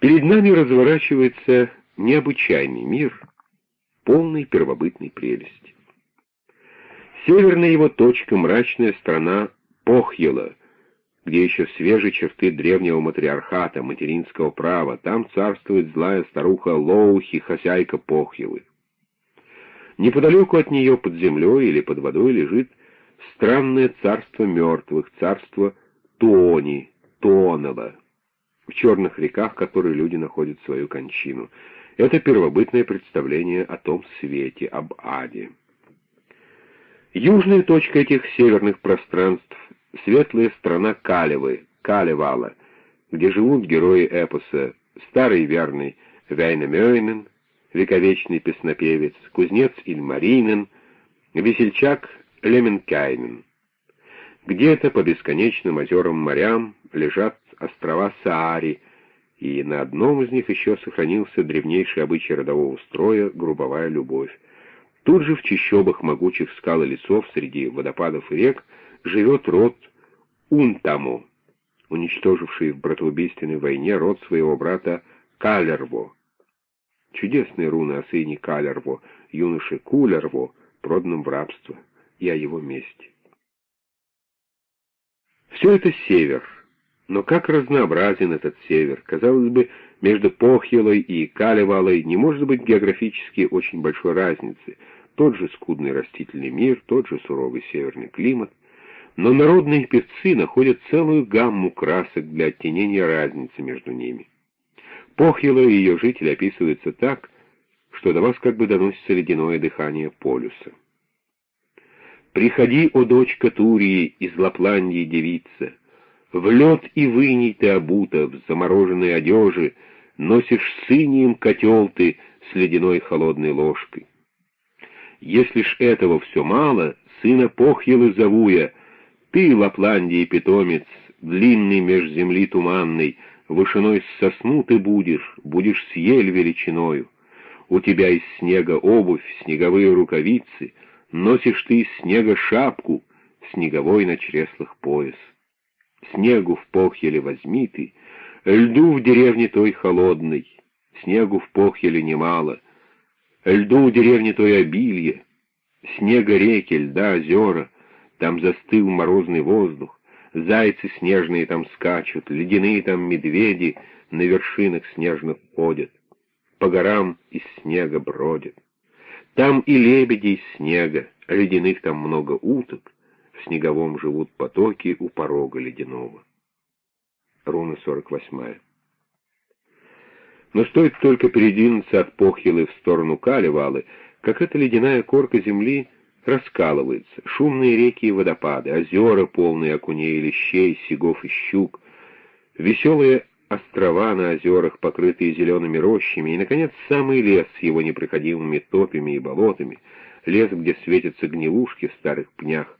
Перед нами разворачивается необычайный мир, полный первобытной прелести. Северная его точка — мрачная страна Похьела, где еще свежие черты древнего матриархата, материнского права, там царствует злая старуха Лоухи, хозяйка Похьелы. Неподалеку от нее под землей или под водой лежит странное царство мертвых, царство Туони, Туонела, в черных реках, которые люди находят свою кончину. Это первобытное представление о том свете, об аде. Южная точка этих северных пространств — светлая страна Калевы, Калевала, где живут герои эпоса, старый верный Вейнамёйнен, вековечный песнопевец, кузнец Ильмаринен, весельчак Леменкайнен. Где-то по бесконечным озерам-морям лежат острова Саари, и на одном из них еще сохранился древнейший обычай родового строя — грубовая любовь. Тут же в чащобах могучих скал и лесов среди водопадов и рек живет род Унтаму, уничтоживший в братоубийственной войне род своего брата Калерво. Чудесные руны о сыне Калерво, юноше Кулерво, проданном в рабство, и о его мести. Все это север, но как разнообразен этот север. Казалось бы, между Похьелой и Калевалой не может быть географически очень большой разницы — тот же скудный растительный мир, тот же суровый северный климат, но народные певцы находят целую гамму красок для оттенения разницы между ними. Похьела и ее жители описываются так, что до вас как бы доносится ледяное дыхание полюса. «Приходи, о дочка Турии, из Лапландии девица, в лед и выней ты обута, в замороженной одежи, носишь сынием котел ты с ледяной холодной ложкой. Если ж этого все мало, сына Похьелы зову я, ты, Лапландии питомец, длинный меж земли туманной, вышиной с сосну ты будешь, будешь с ель величиною. У тебя из снега обувь, снеговые рукавицы, носишь ты из снега шапку, снеговой на чреслах пояс. Снегу в Похьеле возьми ты, льду в деревне той холодной, снегу в Похьеле немало — Льду у деревни той обилье, снега реки, льда, озера, там застыл морозный воздух, зайцы снежные там скачут, ледяные там медведи на вершинах снежных ходят, по горам из снега бродят. Там и лебеди из снега, ледяных там много уток, в снеговом живут потоки у порога ледяного. Руна 48. Но стоит только передвинуться от Похилы в сторону Калевалы, как эта ледяная корка земли раскалывается, шумные реки и водопады, озера, полные окуней, лещей, сегов и щук, веселые острова на озерах, покрытые зелеными рощами, и, наконец, самый лес с его непроходимыми топями и болотами, лес, где светятся гнилушки в старых пнях,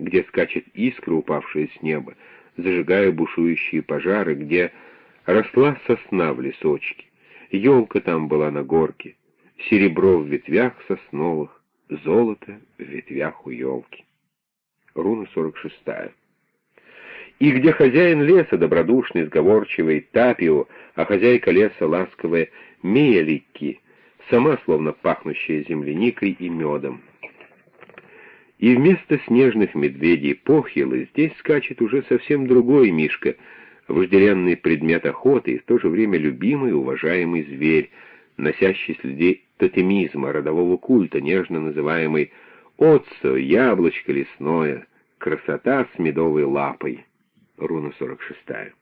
где скачет искра, упавшая с неба, зажигая бушующие пожары, где Росла сосна в лесочке, елка там была на горке, серебро в ветвях сосновых, золото в ветвях у елки. Руна 46. И где хозяин леса, добродушный, сговорчивый, Тапио, а хозяйка леса, ласковая, Мелики, сама словно пахнущая земляникой и медом. И вместо снежных медведей похилы здесь скачет уже совсем другой Мишка — вожделенный предмет охоты и в то же время любимый, уважаемый зверь, носящий следы тотемизма, родового культа, нежно называемый «Отцо, яблочко лесное, красота с медовой лапой». Руна 46.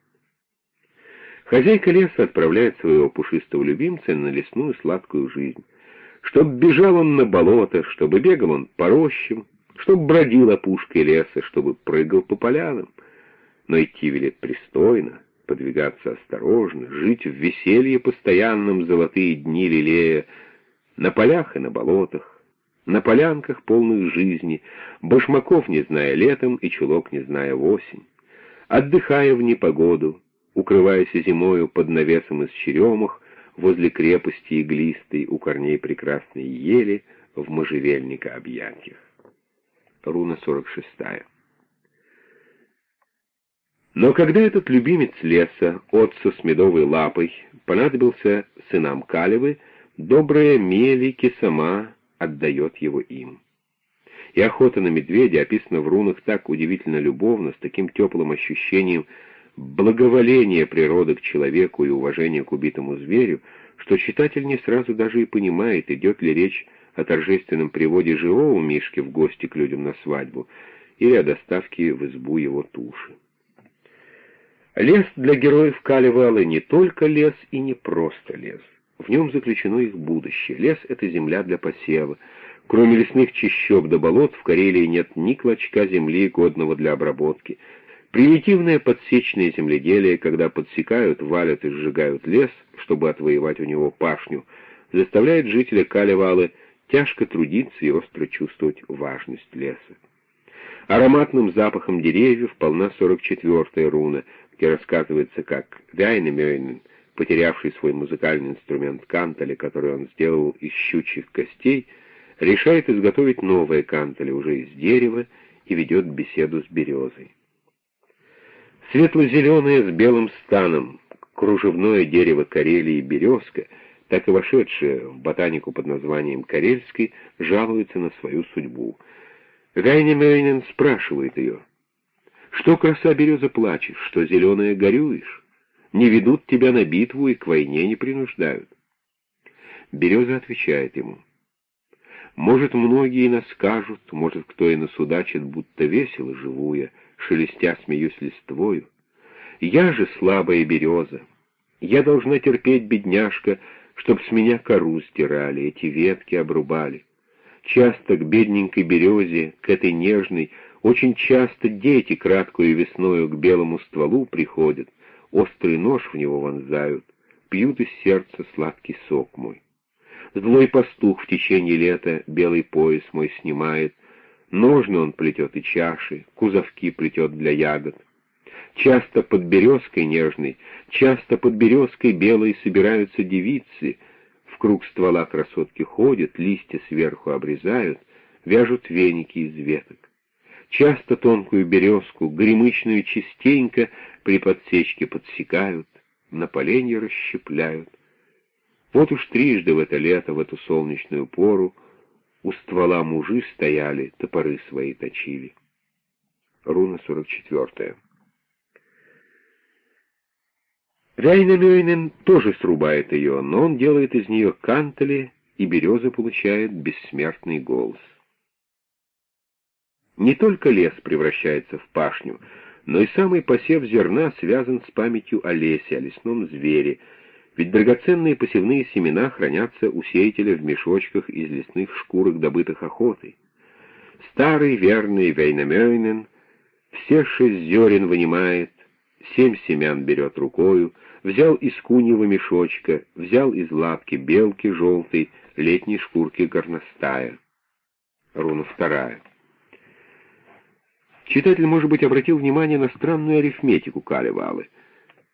Хозяйка леса отправляет своего пушистого любимца на лесную сладкую жизнь. Чтоб бежал он на болото, чтобы бегал он по рощам, чтоб бродил опушкой леса, чтобы прыгал по полянам — но идти велит пристойно, подвигаться осторожно, жить в веселье постоянном золотые дни лелея, на полях и на болотах, на полянках полных жизни, башмаков не зная летом и чулок не зная в осень, отдыхая в непогоду, укрываясь зимою под навесом из черемах, возле крепости иглистой у корней прекрасной ели в можжевельника объятиях. Руна 46. Но когда этот любимец леса, отцу с медовой лапой, понадобился сынам Калевы, добрая Мелики сама отдает его им. И охота на медведя описана в рунах так удивительно любовно, с таким теплым ощущением благоволения природы к человеку и уважения к убитому зверю, что читатель не сразу даже и понимает, идет ли речь о торжественном приводе живого Мишки в гости к людям на свадьбу или о доставке в избу его туши. Лес для героев Калевалы не только лес и не просто лес. В нем заключено их будущее. Лес — это земля для посева. Кроме лесных чащоб до болот, в Карелии нет ни клочка земли, годного для обработки. Примитивное подсечное земледелие, когда подсекают, валят и сжигают лес, чтобы отвоевать у него пашню, заставляет жителя Калевалы тяжко трудиться и остро чувствовать важность леса. Ароматным запахом деревьев полна 44-я руна, где рассказывается, как Вяйнемёйнен — потерявший свой музыкальный инструмент кантеля, который он сделал из щучьих костей, решает изготовить новое кантеле уже из дерева и ведет беседу с березой. Светло-зеленое с белым станом, кружевное дерево Карелии березка, так и вошедшее в ботанику под названием Карельской, жалуется на свою судьбу. Гайнемейнен спрашивает ее, «Что, краса береза, плачешь, что зеленая горюешь?» не ведут тебя на битву и к войне не принуждают. Береза отвечает ему. Может, многие нас скажут, может, кто и насудачит, будто весело живу я, шелестя смеюсь листвою. Я же слабая береза. Я должна терпеть, бедняжка, чтоб с меня кору стирали, эти ветки обрубали. Часто к бедненькой березе, к этой нежной, очень часто дети краткую весною к белому стволу приходят, острый нож в него вонзают, пьют из сердца сладкий сок мой. Злой пастух в течение лета белый пояс мой снимает, ножны он плетет и чаши, кузовки плетет для ягод. Часто под березкой нежной, часто под березкой белой собираются девицы, в круг ствола красотки ходят, листья сверху обрезают, вяжут веники из веток. Часто тонкую березку, гремычную частенько, при подсечке подсекают, на поленье расщепляют. Вот уж трижды в это лето, в эту солнечную пору, у ствола мужи стояли, топоры свои точили. Руна 44. Ряйнамёйнен тоже срубает ее, но он делает из нее кантели, и береза получает бессмертный голос. Не только лес превращается в пашню, но и самый посев зерна связан с памятью о лесе, о лесном звере, ведь драгоценные посевные семена хранятся у сеятеля в мешочках из лесных шкурок, добытых охотой. Старый верный Вейнамёйнен все шесть зерен вынимает, семь семян берет рукою, взял из куньего мешочка, взял из лапки белки желтой, летней шкурки горностая. Руна вторая. Читатель, может быть, обратил внимание на странную арифметику Калевалы.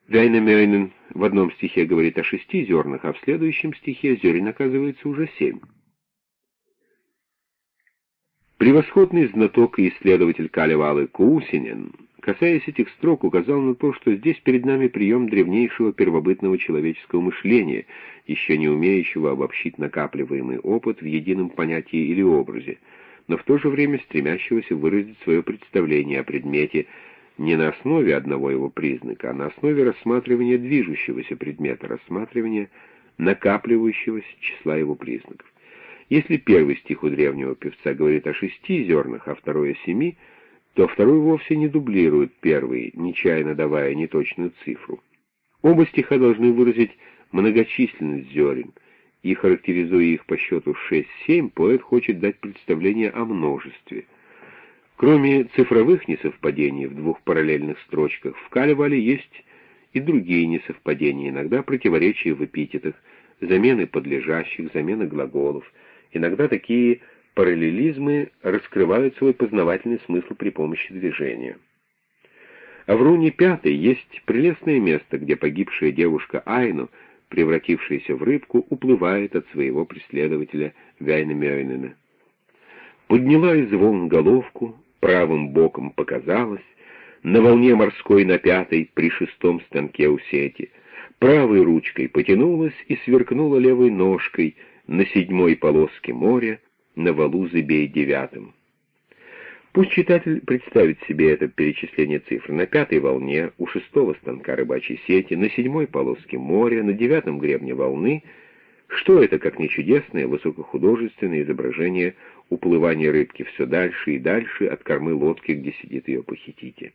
Вяйнамёйнен в одном стихе говорит о шести зернах, а в следующем стихе зерен оказывается уже семь. Превосходный знаток и исследователь Калевалы Кусинин, касаясь этих строк, указал на то, что здесь перед нами прием древнейшего первобытного человеческого мышления, еще не умеющего обобщить накапливаемый опыт в едином понятии или образе, но в то же время стремящегося выразить свое представление о предмете не на основе одного его признака, а на основе рассматривания движущегося предмета, рассматривания накапливающегося числа его признаков. Если первый стих у древнего певца говорит о шести зернах, а второй о семи, то второй вовсе не дублирует первый, нечаянно давая неточную цифру. Оба стиха должны выразить многочисленность зерен — и, характеризуя их по счету 6-7, поэт хочет дать представление о множестве. Кроме цифровых несовпадений в двух параллельных строчках, в Калевале есть и другие несовпадения, иногда противоречия в эпитетах, замены подлежащих, замена глаголов. Иногда такие параллелизмы раскрывают свой познавательный смысл при помощи движения. А в руне пятой есть прелестное место, где погибшая девушка Айну — превратившаяся в рыбку, уплывает от своего преследователя Вяйнамёйнена. Подняла из волн головку, правым боком показалась, на волне морской на пятой при шестом станке у сети. Правой ручкой потянулась и сверкнула левой ножкой на седьмой полоске моря на валу Зыбей девятым. Пусть читатель представит себе это перечисление цифр. На пятой волне, у шестого станка рыбачьей сети, на седьмой полоске моря, на девятом гребне волны. Что это, как не чудесное, высокохудожественное изображение уплывания рыбки все дальше и дальше от кормы лодки, где сидит ее похититель?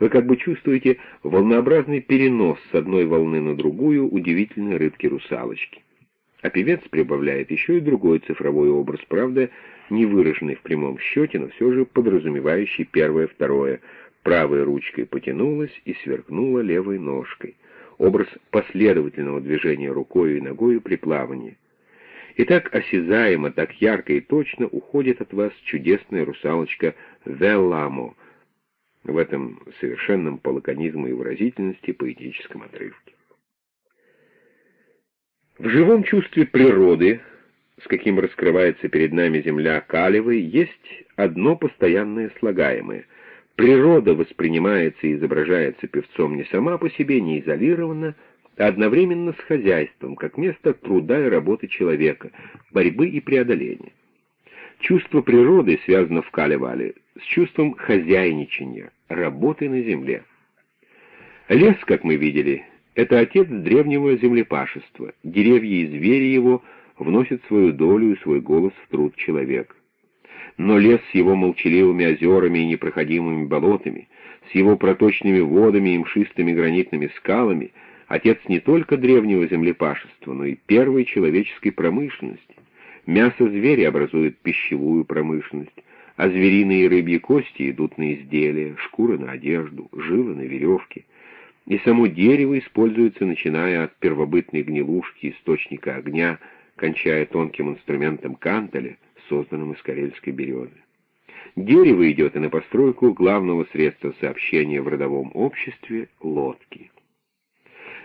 Вы как бы чувствуете волнообразный перенос с одной волны на другую удивительной рыбки-русалочки. А певец прибавляет еще и другой цифровой образ, правда, не выраженный в прямом счете, но все же подразумевающий первое-второе. Правой ручкой потянулась и сверкнула левой ножкой. Образ последовательного движения рукой и ногой при плавании. И так осязаемо, так ярко и точно уходит от вас чудесная русалочка Велламо в этом совершенном по лаконизму и выразительности поэтическом отрывке. В живом чувстве природы, с каким раскрывается перед нами земля Калевой, есть одно постоянное слагаемое. Природа воспринимается и изображается певцом не сама по себе, не изолированно, а одновременно с хозяйством, как место труда и работы человека, борьбы и преодоления. Чувство природы связано в Калевале с чувством хозяйничания, работы на земле. Лес, как мы видели, это отец древнего землепашества. Деревья и звери его вносят свою долю и свой голос в труд человека. Но лес с его молчаливыми озерами и непроходимыми болотами, с его проточными водами и мшистыми гранитными скалами, отец не только древнего землепашества, но и первой человеческой промышленности. Мясо зверя образует пищевую промышленность, а звериные и рыбьи кости идут на изделия, шкуры на одежду, жилы на веревки — и само дерево используется, начиная от первобытной гнилушки источника огня, кончая тонким инструментом кантеля, созданным из карельской березы. Дерево идет и на постройку главного средства сообщения в родовом обществе — лодки.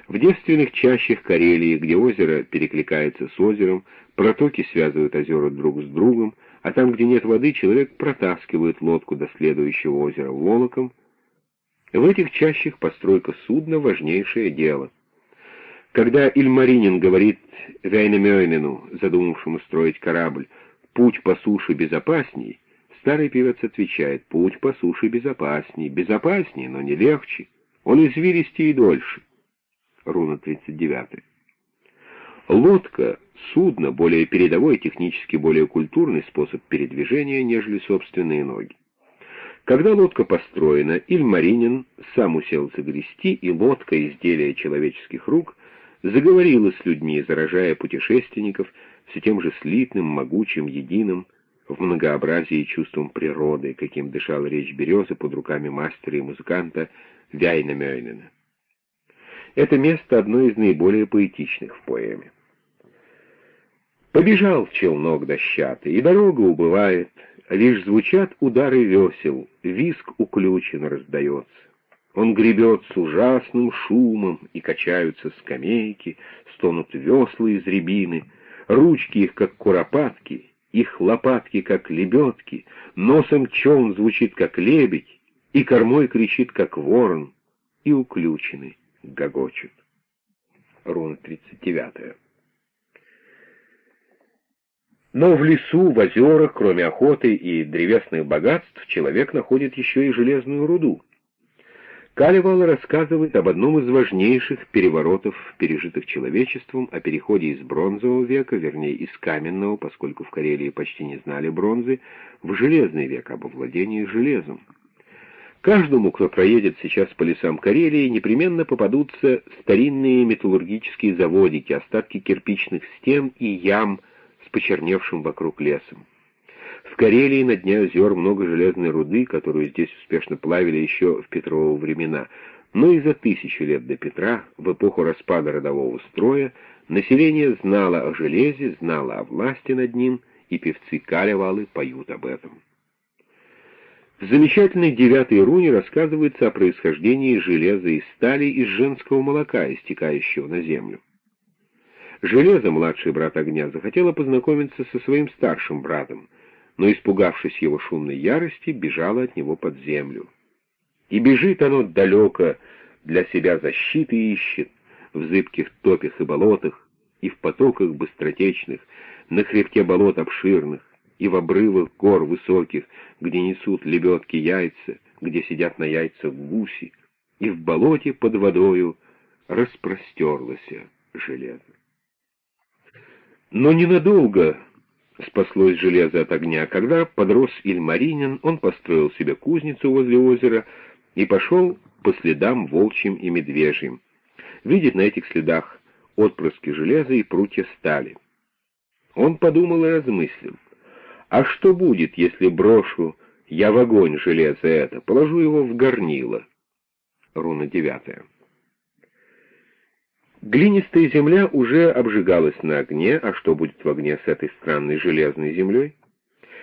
В девственных чащах Карелии, где озеро перекликается с озером, протоки связывают озера друг с другом, а там, где нет воды, человек протаскивает лодку до следующего озера волоком, в этих чащах постройка судна — важнейшее дело. Когда Ильмаринин говорит Вейнемёйнену, задумавшему строить корабль, «Путь по суше безопасней», старый певец отвечает, «Путь по суше безопасней, безопасней, но не легче, он извилистее и дольше». Руна 39. Лодка — судно, более передовой, технически более культурный способ передвижения, нежели собственные ноги. Когда лодка построена, Ильмаринин сам уселся грести, и лодка, изделие человеческих рук, заговорила с людьми, заражая путешественников все тем же слитным, могучим, единым, в многообразии чувством природы, каким дышала речь березы под руками мастера и музыканта Вяйна Мёйнена. Это место одно из наиболее поэтичных в поэме. Побежал челнок дощатый, и дорога убывает, Лишь звучат удары весел, виск уключен раздается. Он гребет с ужасным шумом, и качаются скамейки, стонут весла из рябины, ручки их, как куропатки, их лопатки, как лебедки, носом челн звучит, как лебедь, и кормой кричит, как ворон, и уключены гогочут. Руна 39. Но в лесу, в озерах, кроме охоты и древесных богатств, человек находит еще и железную руду. Калевал рассказывает об одном из важнейших переворотов, пережитых человечеством, о переходе из бронзового века, вернее, из каменного, поскольку в Карелии почти не знали бронзы, в железный век, об овладении железом. Каждому, кто проедет сейчас по лесам Карелии, непременно попадутся старинные металлургические заводики, остатки кирпичных стен и ям, почерневшим вокруг лесом. В Карелии на дне озер много железной руды, которую здесь успешно плавили еще в Петровы времена, но и за тысячу лет до Петра, в эпоху распада родового строя, население знало о железе, знало о власти над ним, и певцы Калевалы поют об этом. В замечательной девятой руне рассказывается о происхождении железа и стали из женского молока, истекающего на землю. Железо, младший брат огня, захотела познакомиться со своим старшим братом, но, испугавшись его шумной ярости, бежала от него под землю. И бежит оно далеко, для себя защиты ищет, в зыбких топях и болотах, и в потоках быстротечных, на хребте болот обширных, и в обрывах гор высоких, где несут лебедки яйца, где сидят на яйцах гуси, и в болоте под водою распростерлось железо. Но ненадолго спаслось железо от огня. Когда подрос Ильмаринин, он построил себе кузницу возле озера и пошел по следам волчьим и медвежьим. Видит на этих следах отпрыски железа и прутья стали. Он подумал и размыслил. А что будет, если брошу я в огонь железо это, положу его в горнило? Руна девятая. Глинистая земля уже обжигалась на огне, а что будет в огне с этой странной железной землей?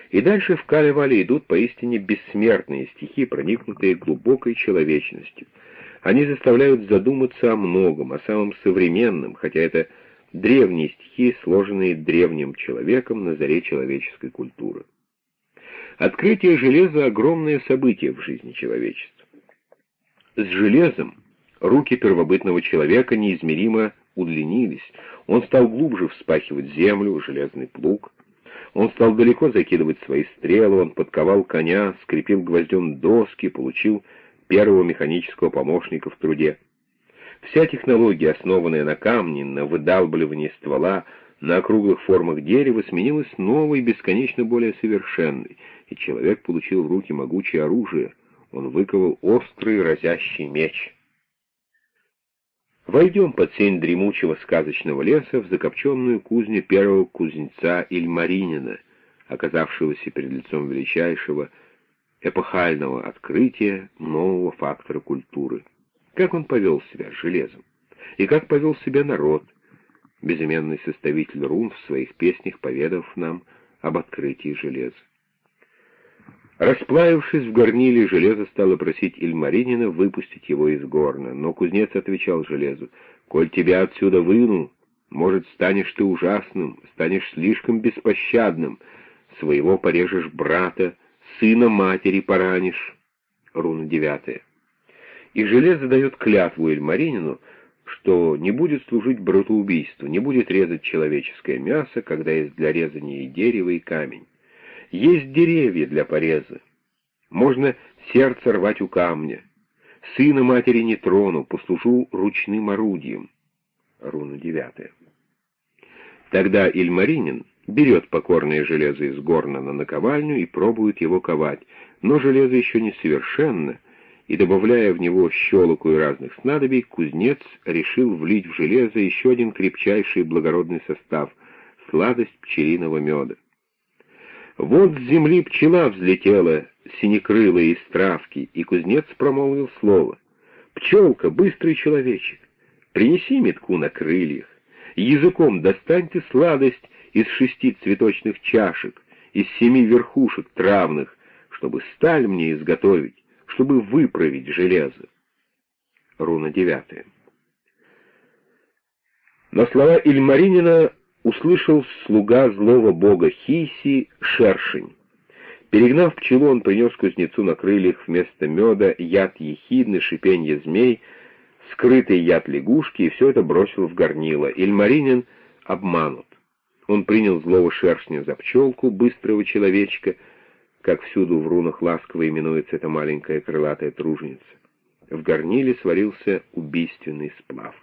И дальше в Калевале идут поистине бессмертные стихи, проникнутые глубокой человечностью. Они заставляют задуматься о многом, о самом современном, хотя это древние стихи, сложенные древним человеком на заре человеческой культуры. Открытие железа — огромное событие в жизни человечества. С железом руки первобытного человека неизмеримо удлинились, он стал глубже вспахивать землю, железный плуг. Он стал далеко закидывать свои стрелы, он подковал коня, скрепил гвоздем доски, получил первого механического помощника в труде. Вся технология, основанная на камне, на выдалбливании ствола, на округлых формах дерева, сменилась новой, бесконечно более совершенной, и человек получил в руки могучее оружие. Он выковал острый разящий меч. Войдем под сень дремучего сказочного леса в закопченную кузню первого кузнеца Ильмаринина, оказавшегося перед лицом величайшего эпохального открытия нового фактора культуры. Как он повел себя с железом? И как повел себя народ, безыменный составитель рун в своих песнях, поведав нам об открытии железа? Расплавившись в горниле, железо стало просить Ильмаринина выпустить его из горна, но кузнец отвечал железу, «Коль тебя отсюда выну, может, станешь ты ужасным, станешь слишком беспощадным, своего порежешь брата, сына матери поранишь». Руна девятая. И железо дает клятву Эльмаринину, что не будет служить братоубийству, не будет резать человеческое мясо, когда есть для резания и дерево, и камень. Есть деревья для пореза. Можно сердце рвать у камня. Сына матери не трону, послужу ручным орудием. Руна девятая. Тогда Ильмаринин берет покорное железо из горна на наковальню и пробует его ковать, но железо еще не совершенно, и, добавляя в него щелоку и разных снадобий, кузнец решил влить в железо еще один крепчайший благородный состав — сладость пчелиного меда. Вот с земли пчела взлетела, синекрылая из травки, и кузнец промолвил слово. «Пчелка, быстрый человечек, принеси метку на крыльях, языком достаньте сладость из шести цветочных чашек, из семи верхушек травных, чтобы сталь мне изготовить, чтобы выправить железо». Руна девятая. Но слова Ильмаринина услышал слуга злого бога Хиси шершень. Перегнав пчелу, он принес кузнецу на крыльях вместо меда яд ехидны, шипенье змей, скрытый яд лягушки, и все это бросил в горнило. Ильмаринин обманут. Он принял злого шершня за пчелку, быстрого человечка, как всюду в рунах ласково именуется эта маленькая крылатая труженица. В горниле сварился убийственный сплав.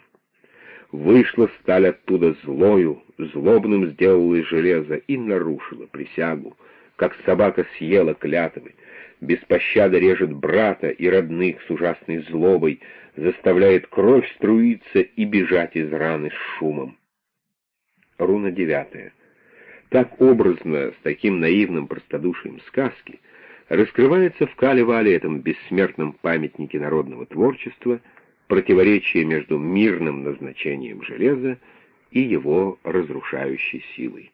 Вышла сталь оттуда злою, злобным сделалось железо и нарушила присягу, как собака съела клятвы, без пощады режет брата и родных с ужасной злобой, заставляет кровь струиться и бежать из раны с шумом. Руна девятая. Так образно, с таким наивным простодушием сказки, раскрывается в Кале-Вале, этом бессмертном памятнике народного творчества, противоречие между мирным назначением железа и его разрушающей силой.